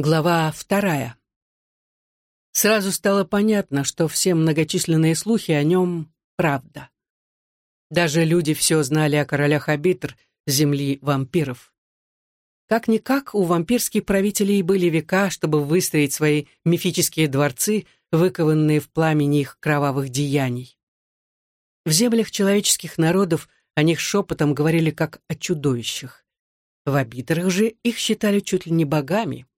Глава вторая. Сразу стало понятно, что все многочисленные слухи о нем — правда. Даже люди все знали о королях Абитр, земли вампиров. Как-никак, у вампирских правителей были века, чтобы выстроить свои мифические дворцы, выкованные в пламени их кровавых деяний. В землях человеческих народов о них шепотом говорили как о чудовищах. В Абитрах же их считали чуть ли не богами.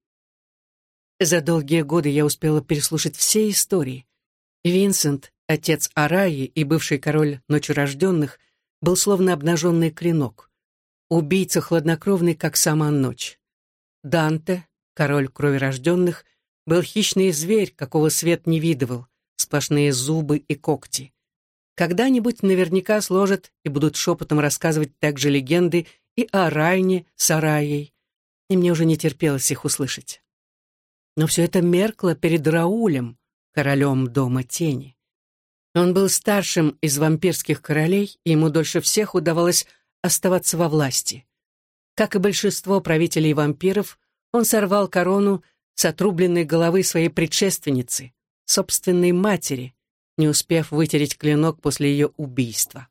За долгие годы я успела переслушать все истории. Винсент, отец Араи и бывший король ночи рожденных, был словно обнаженный клинок. Убийца хладнокровный, как сама ночь. Данте, король крови рожденных, был хищный зверь, какого свет не видывал, сплошные зубы и когти. Когда-нибудь наверняка сложат и будут шепотом рассказывать также легенды и о Райне с Араей, и мне уже не терпелось их услышать. Но все это меркло перед Раулем, королем Дома Тени. Он был старшим из вампирских королей, и ему дольше всех удавалось оставаться во власти. Как и большинство правителей вампиров, он сорвал корону с отрубленной головы своей предшественницы, собственной матери, не успев вытереть клинок после ее убийства.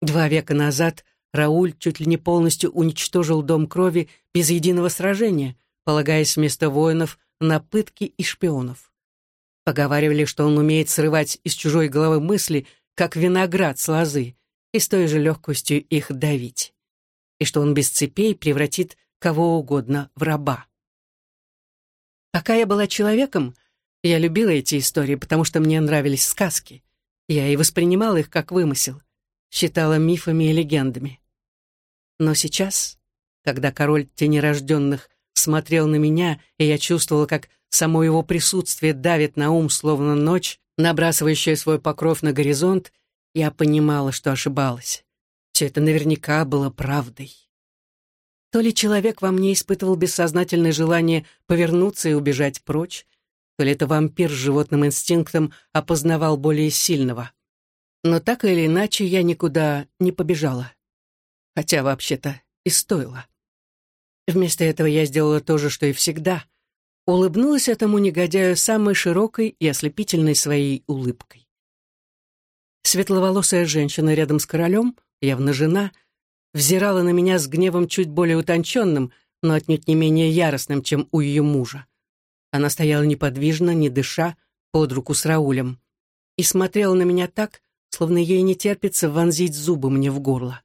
Два века назад Рауль чуть ли не полностью уничтожил Дом Крови без единого сражения, полагаясь вместо воинов на пытки и шпионов. Поговаривали, что он умеет срывать из чужой головы мысли, как виноград с лозы, и с той же легкостью их давить. И что он без цепей превратит кого угодно в раба. Пока я была человеком, я любила эти истории, потому что мне нравились сказки. Я и воспринимала их как вымысел, считала мифами и легендами. Но сейчас, когда король тенерожденных смотрел на меня, и я чувствовала, как само его присутствие давит на ум, словно ночь, набрасывающая свой покров на горизонт, я понимала, что ошибалась. Все это наверняка было правдой. То ли человек во мне испытывал бессознательное желание повернуться и убежать прочь, то ли это вампир с животным инстинктом опознавал более сильного. Но так или иначе я никуда не побежала. Хотя вообще-то и стоило. Вместо этого я сделала то же, что и всегда. Улыбнулась этому негодяю самой широкой и ослепительной своей улыбкой. Светловолосая женщина рядом с королем, явно жена, взирала на меня с гневом чуть более утонченным, но отнюдь не менее яростным, чем у ее мужа. Она стояла неподвижно, не дыша, под руку с Раулем, и смотрела на меня так, словно ей не терпится вонзить зубы мне в горло.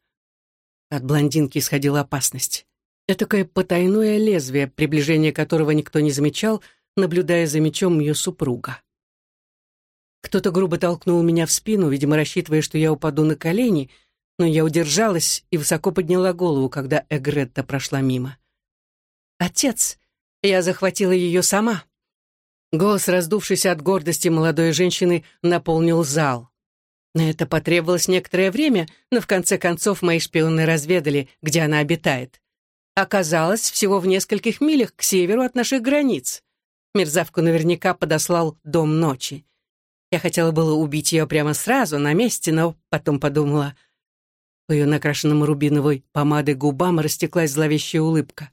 От блондинки исходила опасность. Этакое потайное лезвие, приближение которого никто не замечал, наблюдая за мечом ее супруга. Кто-то грубо толкнул меня в спину, видимо, рассчитывая, что я упаду на колени, но я удержалась и высоко подняла голову, когда Эгретта прошла мимо. «Отец!» Я захватила ее сама. Голос, раздувшийся от гордости молодой женщины, наполнил зал. На это потребовалось некоторое время, но в конце концов мои шпионы разведали, где она обитает оказалась всего в нескольких милях к северу от наших границ. Мерзавку наверняка подослал дом ночи. Я хотела было убить ее прямо сразу, на месте, но потом подумала... По ее накрашенным рубиновой помадой губам растеклась зловещая улыбка.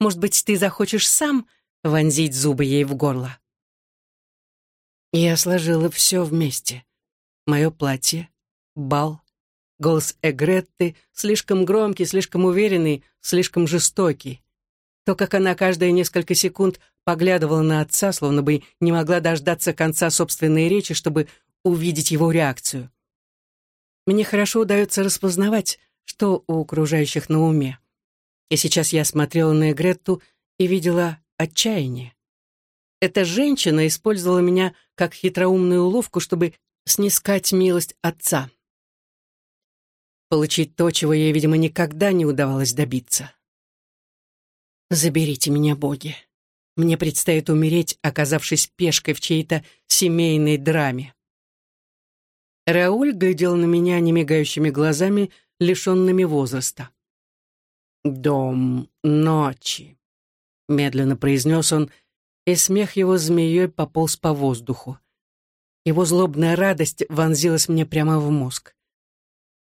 «Может быть, ты захочешь сам вонзить зубы ей в горло?» Я сложила все вместе. Мое платье, бал, Голос Эгретты слишком громкий, слишком уверенный, слишком жестокий. То, как она каждые несколько секунд поглядывала на отца, словно бы не могла дождаться конца собственной речи, чтобы увидеть его реакцию. Мне хорошо удается распознавать, что у окружающих на уме. И сейчас я смотрела на Эгретту и видела отчаяние. Эта женщина использовала меня как хитроумную уловку, чтобы снискать милость отца получить то, чего ей, видимо, никогда не удавалось добиться. «Заберите меня, боги. Мне предстоит умереть, оказавшись пешкой в чьей-то семейной драме». Рауль глядел на меня немигающими глазами, лишенными возраста. «Дом ночи», — медленно произнес он, и смех его змеей пополз по воздуху. Его злобная радость вонзилась мне прямо в мозг.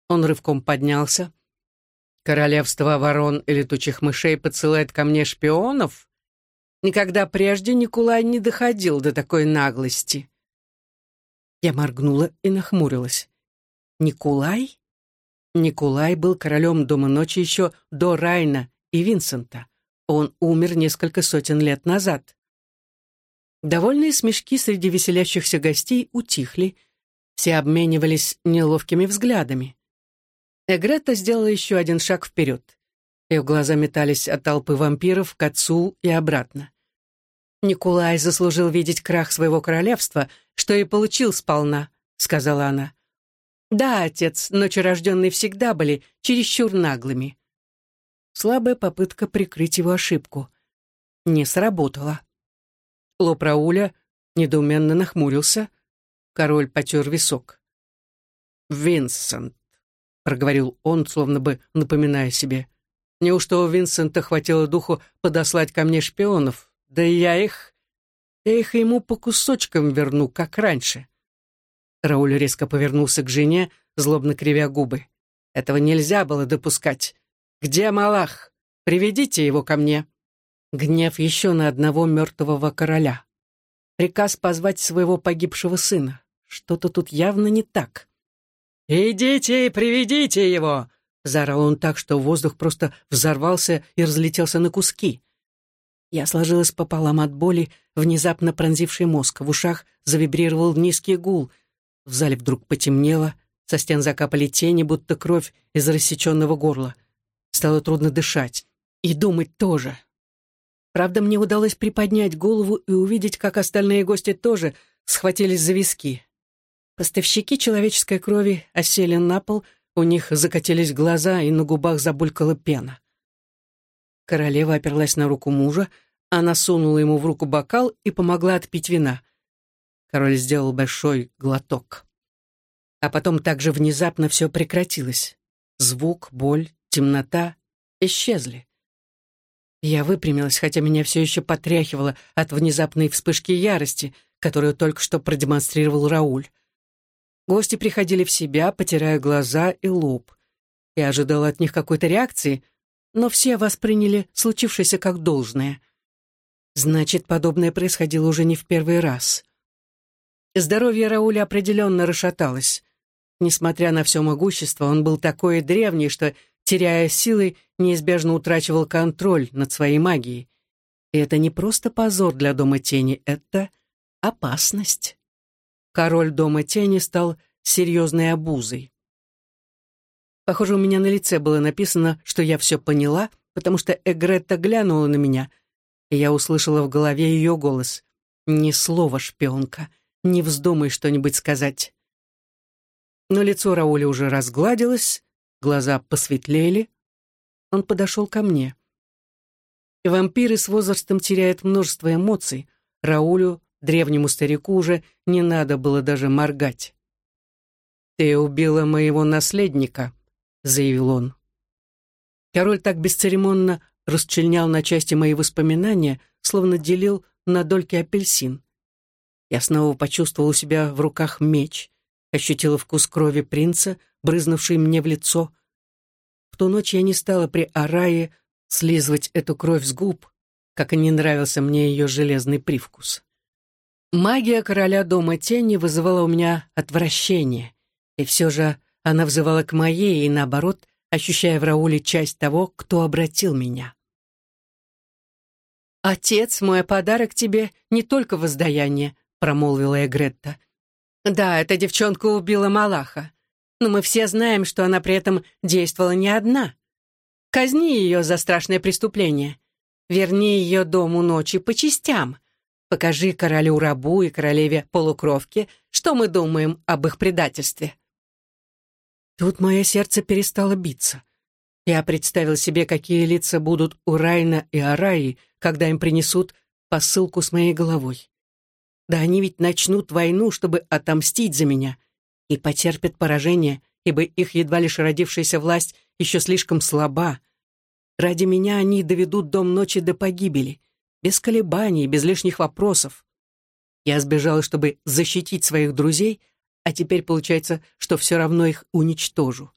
Он рывком поднялся. «Королевство ворон и летучих мышей подсылает ко мне шпионов?» Никогда прежде Николай не доходил до такой наглости. Я моргнула и нахмурилась. Николай? Николай был королем Дома ночи еще до Райна и Винсента. Он умер несколько сотен лет назад. Довольные смешки среди веселящихся гостей утихли, все обменивались неловкими взглядами. Эгрета сделала еще один шаг вперед. Ее глаза метались от толпы вампиров к отцу и обратно. «Николай заслужил видеть крах своего королевства, что и получил сполна», — сказала она. «Да, отец, ночерожденные всегда были чересчур наглыми». Слабая попытка прикрыть его ошибку. Не сработала. Лоб Рауля недоуменно нахмурился. Король потер висок. «Винсент», — проговорил он, словно бы напоминая себе. «Неужто у Винсента хватило духу подослать ко мне шпионов? Да я их... Я их ему по кусочкам верну, как раньше». Рауль резко повернулся к жене, злобно кривя губы. «Этого нельзя было допускать. Где Малах? Приведите его ко мне». Гнев еще на одного мертвого короля. Приказ позвать своего погибшего сына. Что-то тут явно не так. «Идите и приведите его!» Заорал он так, что воздух просто взорвался и разлетелся на куски. Я сложилась пополам от боли, внезапно пронзивший мозг. В ушах завибрировал низкий гул. В зале вдруг потемнело, со стен закапали тени, будто кровь из рассеченного горла. Стало трудно дышать. И думать тоже. Правда, мне удалось приподнять голову и увидеть, как остальные гости тоже схватились за виски. Поставщики человеческой крови осели на пол, у них закатились глаза, и на губах забулькала пена. Королева оперлась на руку мужа, она сунула ему в руку бокал и помогла отпить вина. Король сделал большой глоток. А потом так же внезапно все прекратилось. Звук, боль, темнота исчезли. Я выпрямилась, хотя меня все еще потряхивало от внезапной вспышки ярости, которую только что продемонстрировал Рауль. Гости приходили в себя, потирая глаза и лоб. Я ожидала от них какой-то реакции, но все восприняли случившееся как должное. Значит, подобное происходило уже не в первый раз. Здоровье Рауля определенно расшаталось. Несмотря на все могущество, он был такой древний, что теряя силы, неизбежно утрачивал контроль над своей магией. И это не просто позор для Дома Тени, это опасность. Король Дома Тени стал серьезной обузой. Похоже, у меня на лице было написано, что я все поняла, потому что Эгретта глянула на меня, и я услышала в голове ее голос. «Ни слова, шпионка, не вздумай что-нибудь сказать». Но лицо Рауля уже разгладилось, Глаза посветлели. Он подошел ко мне. Вампиры с возрастом теряют множество эмоций. Раулю, древнему старику, уже не надо было даже моргать. «Ты убила моего наследника», — заявил он. Король так бесцеремонно расчленял на части мои воспоминания, словно делил на дольки апельсин. Я снова почувствовал у себя в руках меч, ощутила вкус крови принца, брызнувший мне в лицо. В ту ночь я не стала при Арае слизывать эту кровь с губ, как и не нравился мне ее железный привкус. Магия короля дома тени вызывала у меня отвращение, и все же она взывала к моей и, наоборот, ощущая в Рауле часть того, кто обратил меня. «Отец, мой подарок тебе не только воздаяние», — промолвила Эгретта. «Да, эта девчонка убила Малаха но мы все знаем, что она при этом действовала не одна. Казни ее за страшное преступление. Верни ее дому ночи по частям. Покажи королю рабу и королеве полукровке, что мы думаем об их предательстве. Тут мое сердце перестало биться. Я представил себе, какие лица будут у Райна и Араи, когда им принесут посылку с моей головой. Да они ведь начнут войну, чтобы отомстить за меня и потерпят поражение, ибо их едва лишь родившаяся власть еще слишком слаба. Ради меня они доведут дом ночи до погибели, без колебаний, без лишних вопросов. Я сбежала, чтобы защитить своих друзей, а теперь получается, что все равно их уничтожу.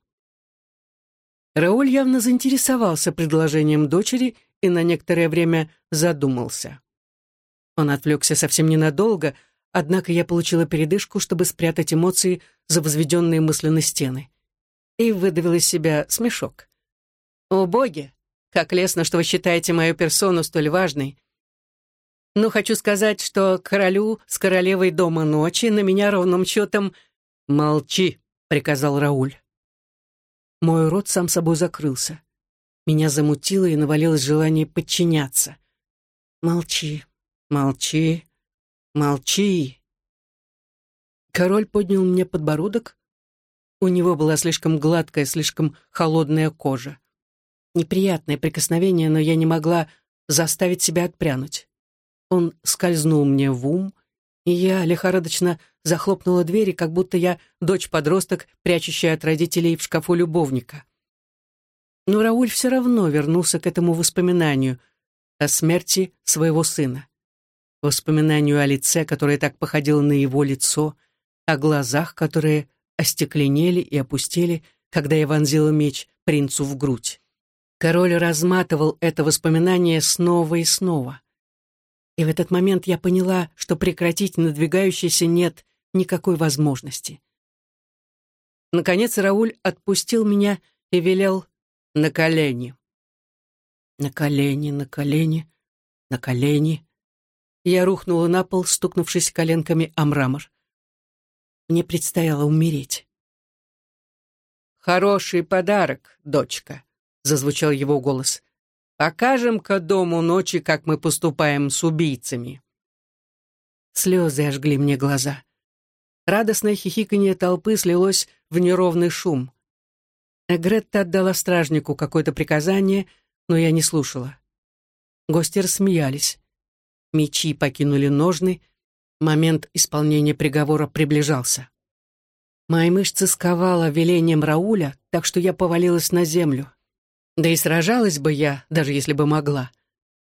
Рауль явно заинтересовался предложением дочери и на некоторое время задумался. Он отвлекся совсем ненадолго, однако я получила передышку, чтобы спрятать эмоции за возведенные мысленные стены. И выдавила из себя смешок. «О, боги! Как лестно, что вы считаете мою персону столь важной. Но хочу сказать, что королю с королевой дома ночи на меня ровным счетом... «Молчи!» — приказал Рауль. Мой рот сам собой закрылся. Меня замутило и навалилось желание подчиняться. «Молчи, молчи, молчи!» Король поднял мне подбородок. У него была слишком гладкая, слишком холодная кожа. Неприятное прикосновение, но я не могла заставить себя отпрянуть. Он скользнул мне в ум, и я лихорадочно захлопнула двери, как будто я дочь-подросток, прячущая от родителей в шкафу любовника. Но Рауль все равно вернулся к этому воспоминанию о смерти своего сына. Воспоминанию о лице, которое так походило на его лицо, о глазах, которые остекленели и опустили, когда я вонзила меч принцу в грудь. Король разматывал это воспоминание снова и снова. И в этот момент я поняла, что прекратить надвигающееся нет никакой возможности. Наконец Рауль отпустил меня и велел на колени. На колени, на колени, на колени. Я рухнула на пол, стукнувшись коленками о мрамор. Мне предстояло умереть. «Хороший подарок, дочка», — зазвучал его голос. «Покажем-ка дому ночи, как мы поступаем с убийцами». Слезы ожгли мне глаза. Радостное хихиканье толпы слилось в неровный шум. Гретта отдала стражнику какое-то приказание, но я не слушала. Гости рассмеялись. Мечи покинули ножны, момент исполнения приговора приближался. Мои мышцы сковало велением Рауля, так что я повалилась на землю. Да и сражалась бы я, даже если бы могла.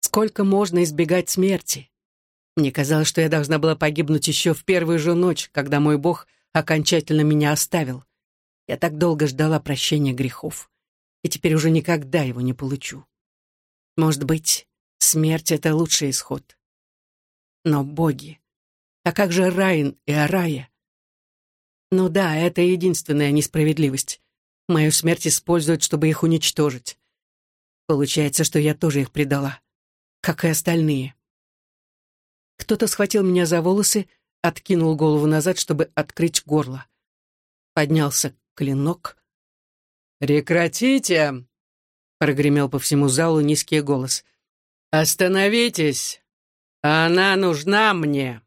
Сколько можно избегать смерти? Мне казалось, что я должна была погибнуть еще в первую же ночь, когда мой бог окончательно меня оставил. Я так долго ждала прощения грехов, и теперь уже никогда его не получу. Может быть, смерть — это лучший исход. Но боги... А как же Райн и Арая? Ну да, это единственная несправедливость. Мою смерть используют, чтобы их уничтожить. Получается, что я тоже их предала, как и остальные. Кто-то схватил меня за волосы, откинул голову назад, чтобы открыть горло. Поднялся клинок. «Прекратите!» — прогремел по всему залу низкий голос. «Остановитесь! Она нужна мне!»